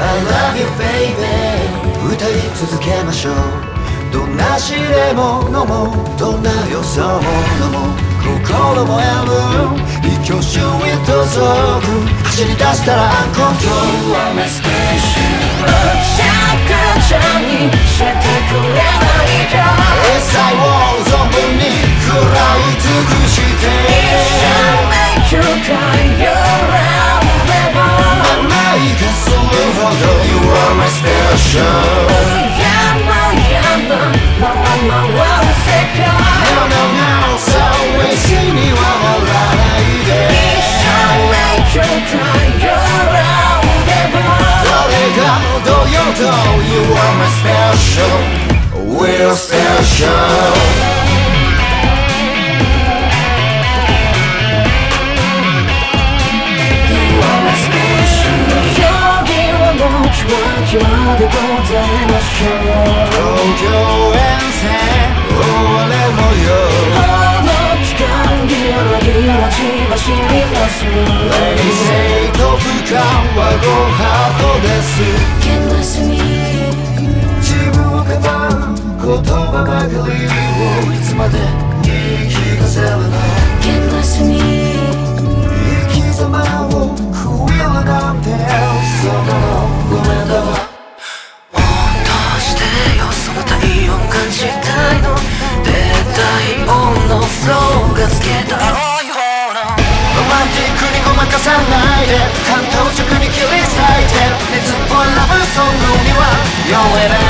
I love you baby. 歌い続けましょう。どんな知れ物もどんな予想ものも心もやむ。一挙手一投足走り出したらアンコントロール。You are my spaceship though you are my special, we're special. You are my special. You're the remote one, you're the golden ocean. Gojo and Sam, all you. 走ります冷静と不感はゴーハーですさらないで。簡単を食に切り裂いて。熱っぽいラブソングには酔えない。